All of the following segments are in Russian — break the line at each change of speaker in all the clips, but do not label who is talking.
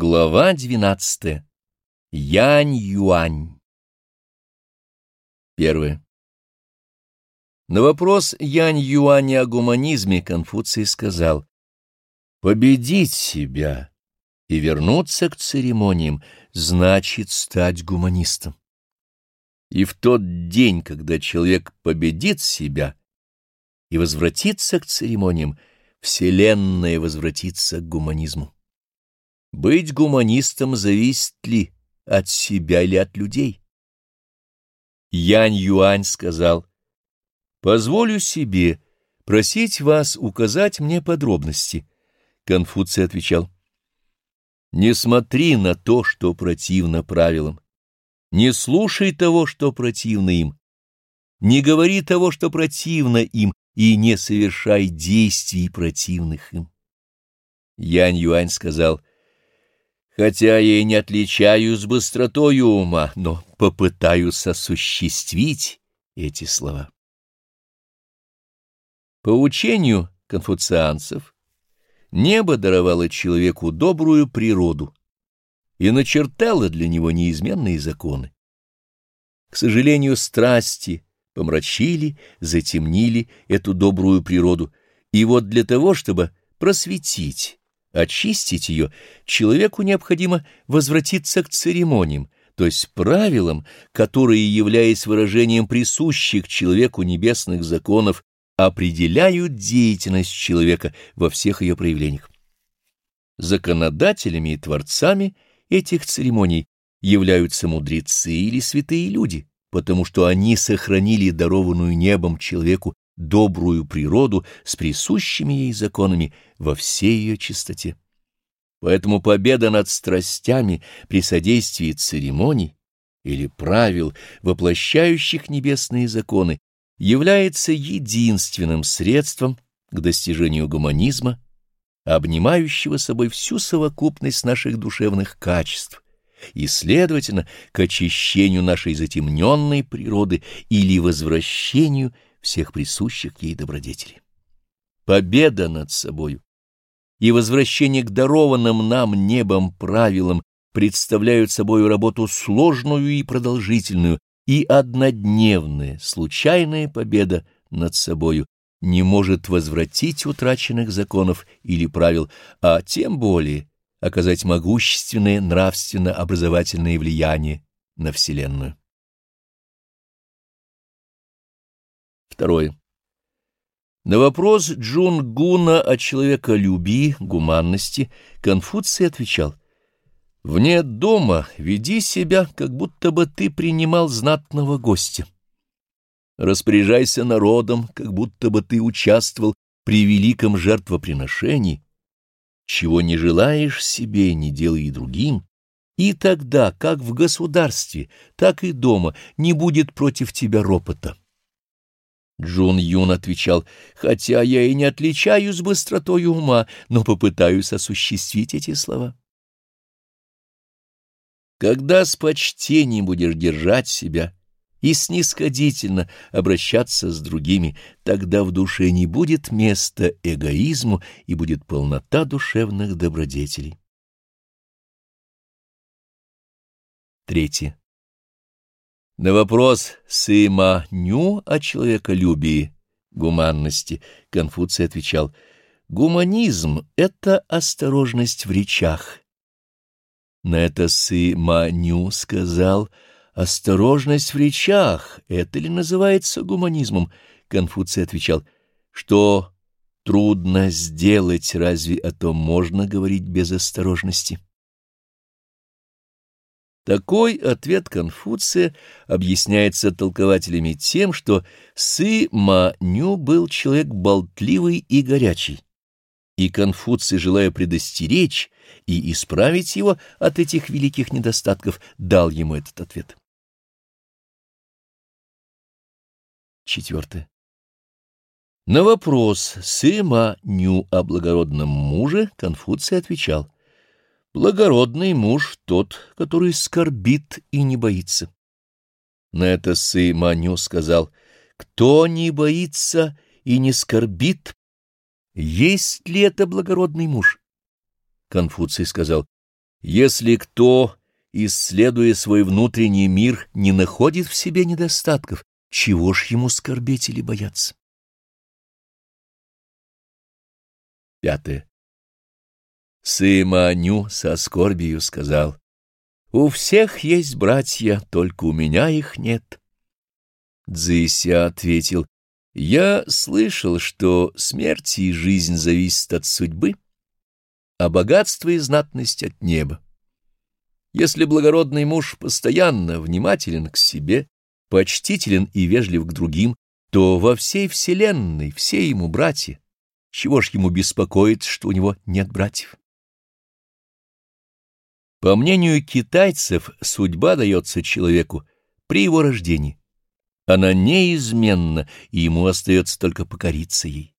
Глава двенадцатая. Янь-Юань. Первое. На вопрос Янь-Юаня о гуманизме Конфуций сказал, «Победить себя и вернуться к церемониям значит стать гуманистом. И в тот день, когда человек победит себя и возвратится к церемониям, Вселенная возвратится к гуманизму. Быть гуманистом зависит ли от себя или от людей? Янь Юань сказал, «Позволю себе просить вас указать мне подробности». Конфуций отвечал, «Не смотри на то, что противно правилам, не слушай того, что противно им, не говори того, что противно им, и не совершай действий противных им». Янь Юань сказал, Хотя я и не отличаюсь быстротою ума, но попытаюсь осуществить эти слова. По учению конфуцианцев, небо даровало человеку добрую природу и начертало для него неизменные законы. К сожалению, страсти помрачили, затемнили эту добрую природу, и вот для того, чтобы просветить, очистить ее, человеку необходимо возвратиться к церемониям, то есть правилам, которые, являясь выражением присущих человеку небесных законов, определяют деятельность человека во всех ее проявлениях. Законодателями и творцами этих церемоний являются мудрецы или святые люди, потому что они сохранили дарованную небом человеку добрую природу с присущими ей законами во всей ее чистоте. Поэтому победа над страстями при содействии церемоний или правил, воплощающих небесные законы, является единственным средством к достижению гуманизма, обнимающего собой всю совокупность наших душевных качеств, и, следовательно, к очищению нашей затемненной природы или возвращению всех присущих ей добродетелей. Победа над собою и возвращение к дарованным нам небом правилам представляют собою работу сложную и продолжительную, и однодневная, случайная победа над собою не может возвратить утраченных законов или правил, а тем более оказать могущественное нравственно-образовательное влияние на Вселенную. Второе. На вопрос Джун Гуна о человеколюбии, гуманности Конфуций отвечал, «Вне дома веди себя, как будто бы ты принимал знатного гостя. Распоряжайся народом, как будто бы ты участвовал при великом жертвоприношении. Чего не желаешь себе, не делай и другим, и тогда, как в государстве, так и дома, не будет против тебя ропота». Джун Юн отвечал, «Хотя я и не отличаюсь быстротой ума, но попытаюсь осуществить эти слова». Когда с почтением будешь держать себя и снисходительно обращаться с другими, тогда в душе не будет места эгоизму и будет полнота душевных добродетелей. Третье. На вопрос Сыма Ню о человеколюбии, гуманности, Конфуций отвечал, «Гуманизм — это осторожность в речах». На это Сыма Ню сказал, «Осторожность в речах — это ли называется гуманизмом?» Конфуций отвечал, «Что трудно сделать, разве о том можно говорить без осторожности?» Такой ответ Конфуция объясняется толкователями тем, что Сы-Ма-Ню был человек болтливый и горячий, и Конфуций, желая предостеречь и исправить его от этих великих недостатков, дал ему этот ответ. Четвертое. На вопрос Сы-Ма-Ню о благородном муже Конфуций отвечал — Благородный муж тот, который скорбит и не боится. На это Сы Маню сказал, кто не боится и не скорбит, есть ли это благородный муж? Конфуций сказал, Если кто, исследуя свой внутренний мир, не находит в себе недостатков, чего ж ему скорбеть или бояться? Пятое. Сыманю со скорбию сказал, «У всех есть братья, только у меня их нет». Цзися ответил, «Я слышал, что смерть и жизнь зависят от судьбы, а богатство и знатность от неба. Если благородный муж постоянно внимателен к себе, почтителен и вежлив к другим, то во всей вселенной все ему братья. Чего ж ему беспокоит, что у него нет братьев? По мнению китайцев, судьба дается человеку при его рождении. Она неизменна, и ему остается только покориться ей.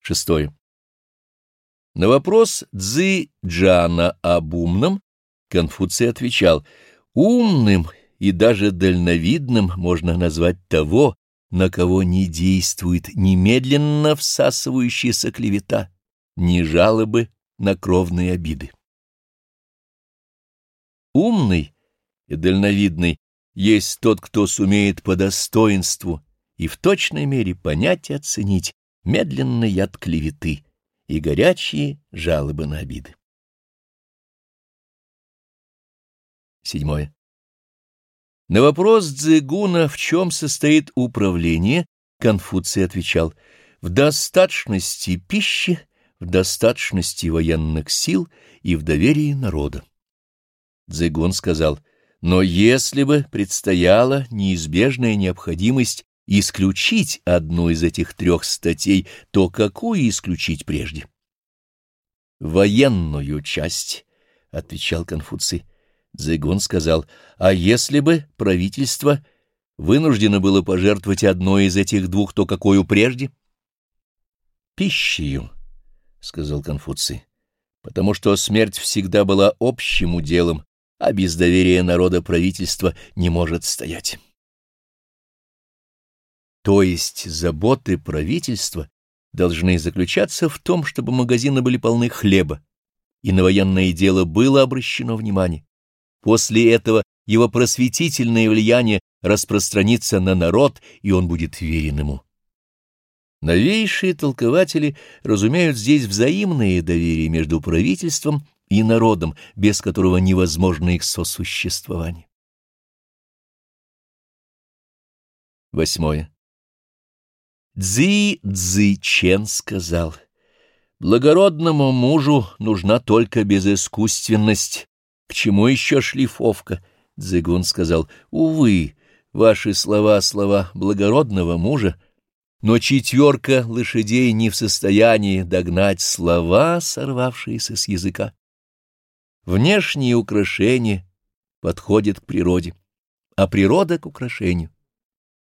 Шестое. На вопрос Цзы Джана об умном Конфуций отвечал, «Умным и даже дальновидным можно назвать того, на кого не действует немедленно всасывающаяся клевета, ни жалобы на кровные обиды. Умный и дальновидный есть тот, кто сумеет по достоинству и в точной мере понять и оценить медленный яд клеветы и горячие жалобы на обиды. Седьмое. На вопрос Цзэгуна, в чем состоит управление, Конфуций отвечал, в достаточности пищи, в достаточности военных сил и в доверии народа. Цзэгун сказал, но если бы предстояла неизбежная необходимость исключить одну из этих трех статей, то какую исключить прежде? «Военную часть», — отвечал Конфуций. Цзэгун сказал, «А если бы правительство вынуждено было пожертвовать одной из этих двух, то какую прежде?» «Пищею», — сказал Конфуций, «потому что смерть всегда была общим уделом, а без доверия народа правительства не может стоять». То есть заботы правительства должны заключаться в том, чтобы магазины были полны хлеба, и на военное дело было обращено внимание. После этого его просветительное влияние распространится на народ, и он будет верен ему. Новейшие толкователи разумеют здесь взаимное доверие между правительством и народом, без которого невозможно их сосуществование. Восьмое. Цзи Цзи Чен сказал, «Благородному мужу нужна только безыскусственность. К чему еще шлифовка?» Цзыгун сказал, «Увы, ваши слова — слова благородного мужа, но четверка лошадей не в состоянии догнать слова, сорвавшиеся с языка. Внешние украшения подходят к природе, а природа — к украшению.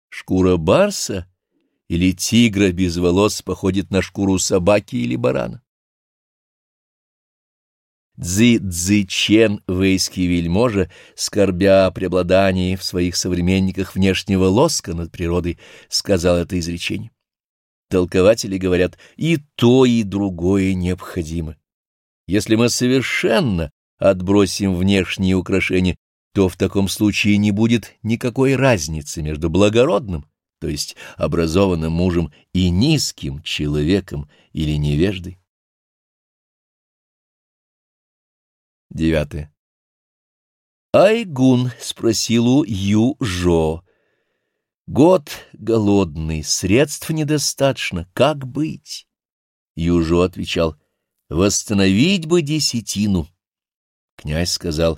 Шкура барса — или тигра без волос походит на шкуру собаки или барана. Цзи Цзи Чен, вейский вельможа, скорбя о преобладании в своих современниках внешнего лоска над природой, сказал это изречение. Толкователи говорят, и то, и другое необходимо. Если мы совершенно отбросим внешние украшения, то в таком случае не будет никакой разницы между благородным то есть образованным мужем, и низким человеком или невеждой. Девятое. Айгун спросил у Ю-Жо. Год голодный, средств недостаточно, как быть? Южо отвечал, восстановить бы десятину. Князь сказал,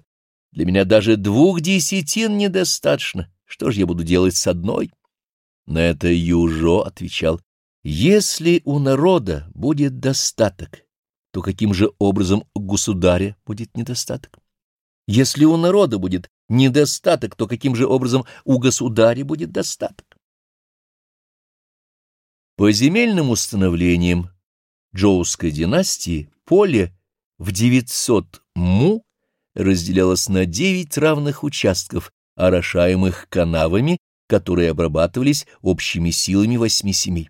для меня даже двух десятин недостаточно, что ж я буду делать с одной? На это Южо отвечал, «Если у народа будет достаток, то каким же образом у государя будет недостаток? Если у народа будет недостаток, то каким же образом у государя будет достаток?» По земельным установлениям Джоуской династии поле в 900 му разделялось на 9 равных участков, орошаемых канавами которые обрабатывались общими силами восьми семей.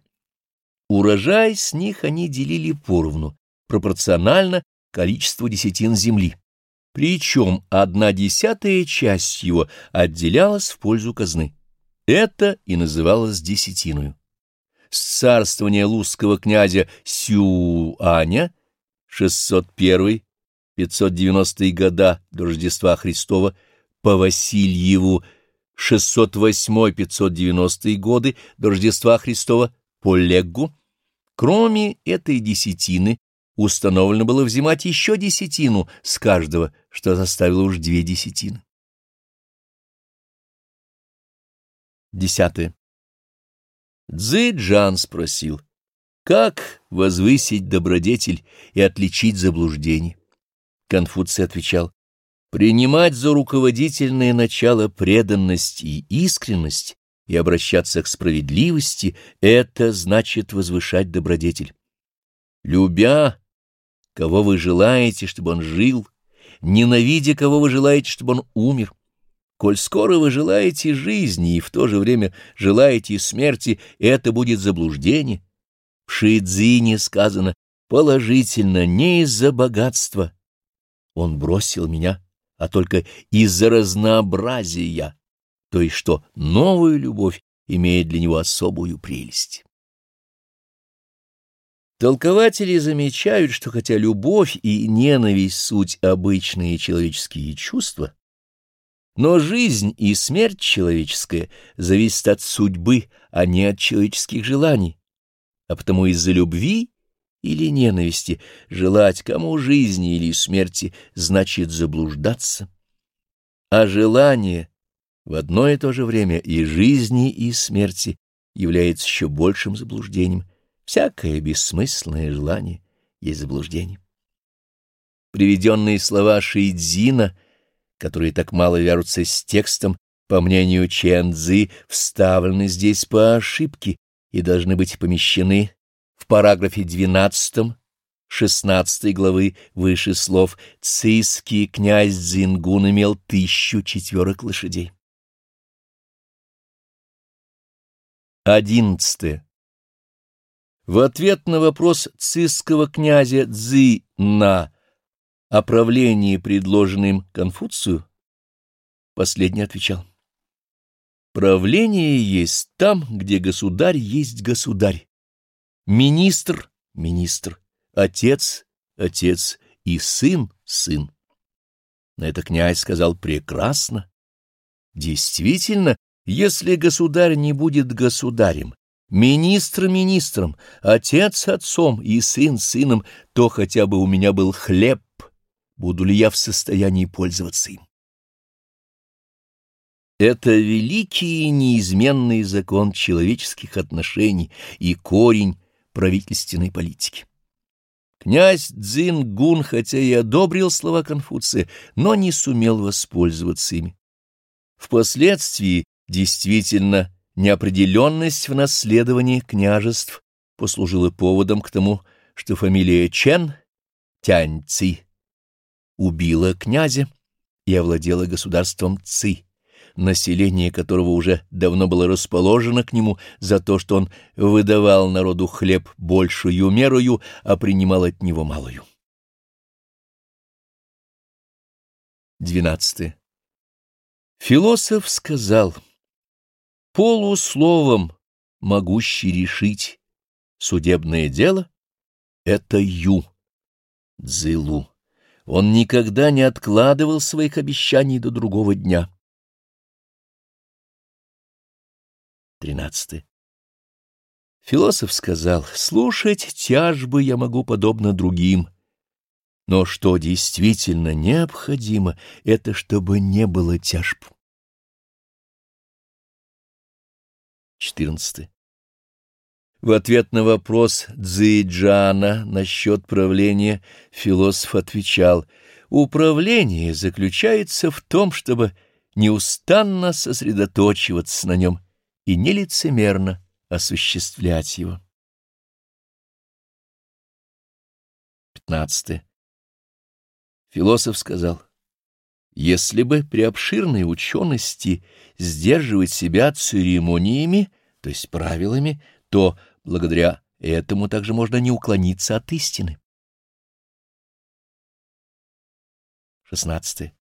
Урожай с них они делили поровну, пропорционально количеству десятин земли. Причем одна десятая часть его отделялась в пользу казны. Это и называлось десятиною. С царствования лузского князя Сюаня 601-590 года до Рождества Христова по Васильеву 608-590 годы до Рождества Христова по Леггу, кроме этой десятины, установлено было взимать еще десятину с каждого, что заставило уж две десятины. Десятое. Цзы Джан спросил, как возвысить добродетель и отличить заблуждение? Конфуций отвечал, принимать за руководительное начало преданность и искренность и обращаться к справедливости — это значит возвышать добродетель. Любя, кого вы желаете, чтобы он жил, ненавидя, кого вы желаете, чтобы он умер, коль скоро вы желаете жизни и в то же время желаете смерти, это будет заблуждение. В Шидзине сказано положительно не из-за богатства. Он бросил меня а только из-за разнообразия, то есть что новая любовь имеет для него особую прелесть. Толкователи замечают, что хотя любовь и ненависть — суть обычные человеческие чувства, но жизнь и смерть человеческая зависят от судьбы, а не от человеческих желаний, а потому из-за любви или ненависти, желать кому жизни или смерти значит заблуждаться. А желание в одно и то же время и жизни, и смерти является еще большим заблуждением. Всякое бессмысленное желание есть заблуждение. Приведенные слова Шиидзина, которые так мало вяжутся с текстом, по мнению Чен Цзы, вставлены здесь по ошибке и должны быть помещены в параграфе 12 16 главы выше слов «Цийский князь Дзингун имел тысячу четверок лошадей». Одиннадцатое. В ответ на вопрос цисского князя Цзи на о правлении, предложенном Конфуцию, последний отвечал. Правление есть там, где государь есть государь Министр — министр, отец — отец и сын — сын. На это князь сказал прекрасно. Действительно, если государь не будет государем, министр министром, отец отцом и сын сыном, то хотя бы у меня был хлеб, буду ли я в состоянии пользоваться им. Это великий и неизменный закон человеческих отношений и корень правительственной политики. Князь Цзин-гун, хотя и одобрил слова Конфуция, но не сумел воспользоваться ими. Впоследствии действительно неопределенность в наследовании княжеств послужила поводом к тому, что фамилия Чен, Тянь-Ци, убила князя и овладела государством Ци население которого уже давно было расположено к нему за то, что он выдавал народу хлеб большую мерою, а принимал от него малую. 12. Философ сказал, полусловом могущий решить судебное дело — это ю, дзылу. Он никогда не откладывал своих обещаний до другого дня. 13. Философ сказал, слушать тяжбы я могу подобно другим, но что действительно необходимо, это чтобы не было тяжб. 14. В ответ на вопрос Цзэйджана насчет правления философ отвечал, управление заключается в том, чтобы неустанно сосредоточиваться на нем и нелицемерно осуществлять его. 15. Философ сказал, если бы при обширной учености сдерживать себя церемониями, то есть правилами, то благодаря этому также можно не уклониться от истины. 16.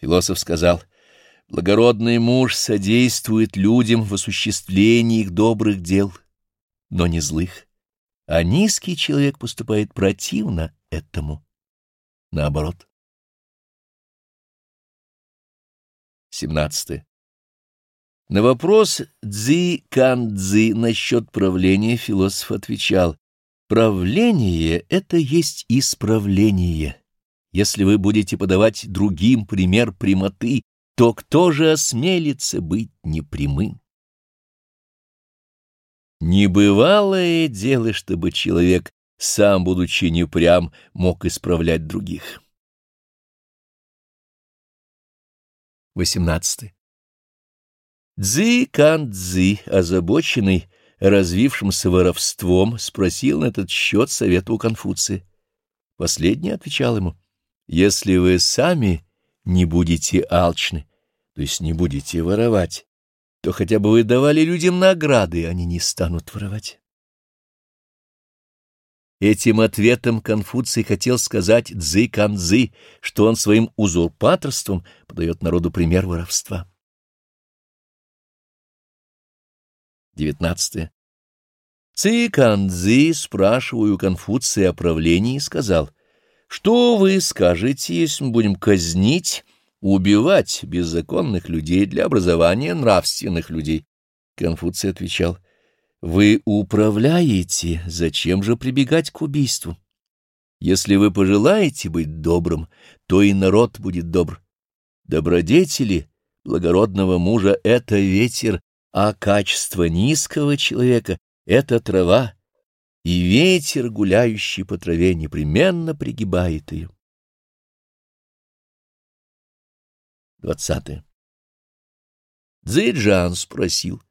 Философ сказал, «Благородный муж содействует людям в осуществлении их добрых дел, но не злых, а низкий человек поступает противно этому, наоборот». 17. На вопрос Цзи Кан Цзи насчет правления философ отвечал, «Правление — это есть исправление». Если вы будете подавать другим пример прямоты, то кто же осмелится быть непрямым? Небывалое дело, чтобы человек, сам будучи непрям, мог исправлять других. 18. Цзи Кан Цзи, озабоченный развившимся воровством, спросил на этот счет совета у Конфуция. Последний отвечал ему — если вы сами не будете алчны, то есть не будете воровать, то хотя бы вы давали людям награды, они не станут воровать. Этим ответом Конфуций хотел сказать Цзы Канзы, что он своим узурпаторством подает народу пример воровства. 19. Ци Канзы, спрашивая у Конфуция о правлении, сказал — что вы скажете, если мы будем казнить, убивать беззаконных людей для образования нравственных людей? Конфуций отвечал, вы управляете, зачем же прибегать к убийству? Если вы пожелаете быть добрым, то и народ будет добр. Добродетели благородного мужа — это ветер, а качество низкого человека — это трава, и ветер, гуляющий по траве, непременно пригибает ее. Двадцатое. Цзэджан спросил,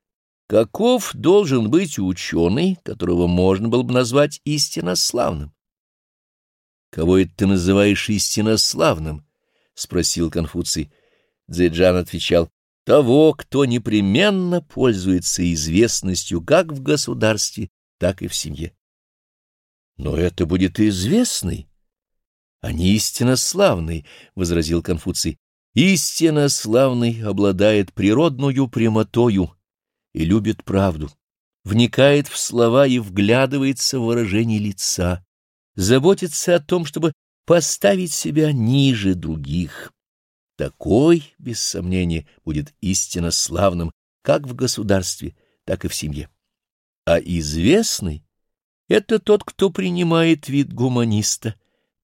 каков должен быть ученый, которого можно было бы назвать истинно славным? «Кого это ты называешь истинно славным?» — спросил Конфуций. Цзэджан отвечал, «Того, кто непременно пользуется известностью как в государстве, так и в семье». Но это будет известный, а не истинно славный, — возразил Конфуций. Истинно славный обладает природную прямотою и любит правду, вникает в слова и вглядывается в выражение лица, заботится о том, чтобы поставить себя ниже других. Такой, без сомнения, будет истинно славным как в государстве, так и в семье. А известный это тот, кто принимает вид гуманиста,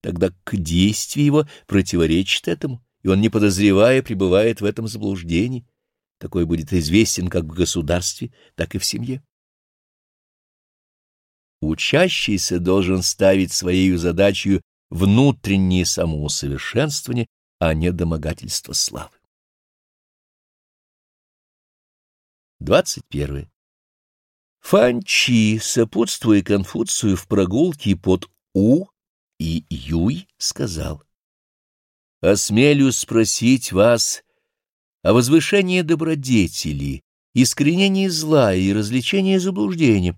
тогда к действию его противоречит этому, и он, не подозревая, пребывает в этом заблуждении. Такой будет известен как в государстве, так и в семье. Учащийся должен ставить своей задачей внутреннее самоусовершенствование, а не домогательство славы. 21. Фанчи, сопутствуя Конфуцию в прогулке под У и Юй, сказал, «Осмелюсь спросить вас о возвышении добродетели, искоренении зла и развлечении заблуждения».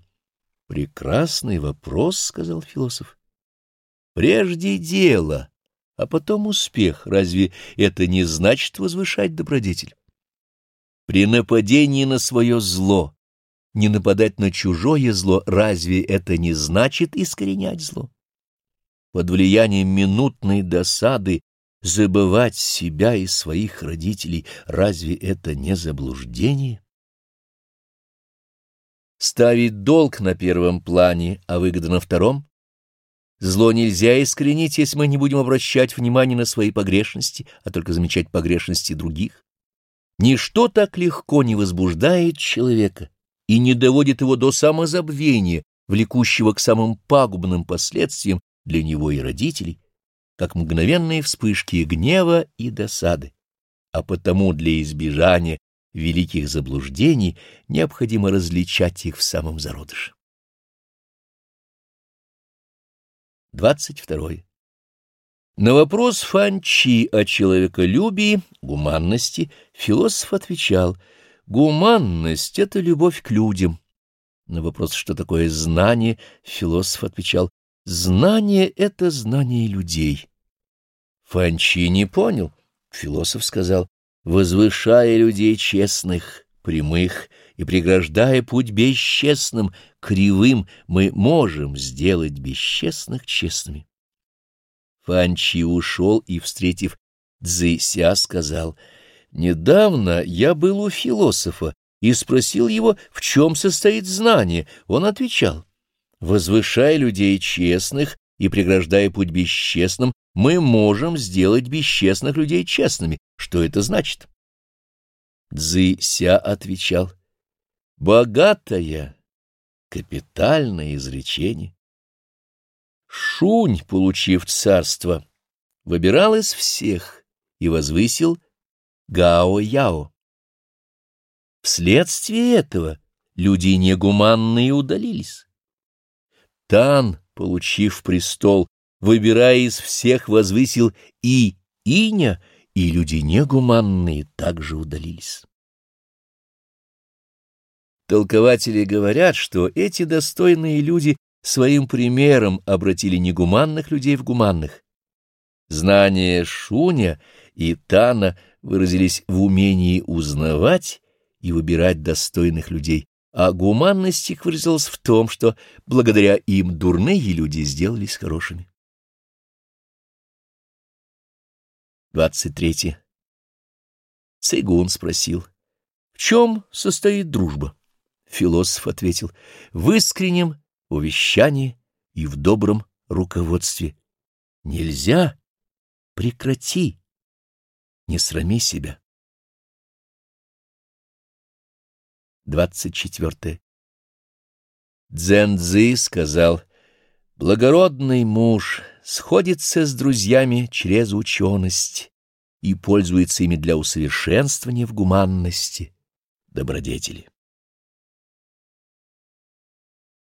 «Прекрасный вопрос», — сказал философ. «Прежде дело, а потом успех. Разве это не значит возвышать добродетель?» При нападении на свое зло не нападать на чужое зло, разве это не значит искоренять зло? Под влиянием минутной досады забывать себя и своих родителей, разве это не заблуждение? Ставить долг на первом плане, а выгода на втором? Зло нельзя искоренить, если мы не будем обращать внимание на свои погрешности, а только замечать погрешности других. Ничто так легко не возбуждает человека, и не доводит его до самозабвения, влекущего к самым пагубным последствиям для него и родителей, как мгновенные вспышки гнева и досады. А потому для избежания великих заблуждений необходимо различать их в самом зародыше. 22. На вопрос Фанчи о человеколюбии, гуманности, философ отвечал — Гуманность — это любовь к людям. На вопрос, что такое знание, философ отвечал, знание — это знание людей. Фанчи не понял. Философ сказал, возвышая людей честных, прямых и преграждая путь бесчестным, кривым, мы можем сделать бесчестных честными. Фанчи ушел и, встретив Цзэся, сказал, «Недавно я был у философа и спросил его, в чем состоит знание. Он отвечал, «Возвышая людей честных и преграждая путь бесчестным, мы можем сделать бесчестных людей честными. Что это значит?» Цзэся отвечал, «Богатая, капитальное изречение». Шунь, получив царство, выбирал из всех и возвысил Гао-Яо. Вследствие этого люди негуманные удалились. Тан, получив престол, выбирая из всех, возвысил и Иня, и люди негуманные также удалились. Толкователи говорят, что эти достойные люди своим примером обратили негуманных людей в гуманных. Знания Шуня и Тана выразились в умении узнавать и выбирать достойных людей, а гуманность их выразилась в том, что благодаря им дурные люди сделались хорошими. 23. Цигун спросил, в чем состоит дружба? Философ ответил, в искреннем увещании и в добром руководстве. Нельзя, прекрати, не срами себя. 24. Дзензы сказал, «Благородный муж сходится с друзьями через ученость и пользуется ими для усовершенствования в гуманности добродетели».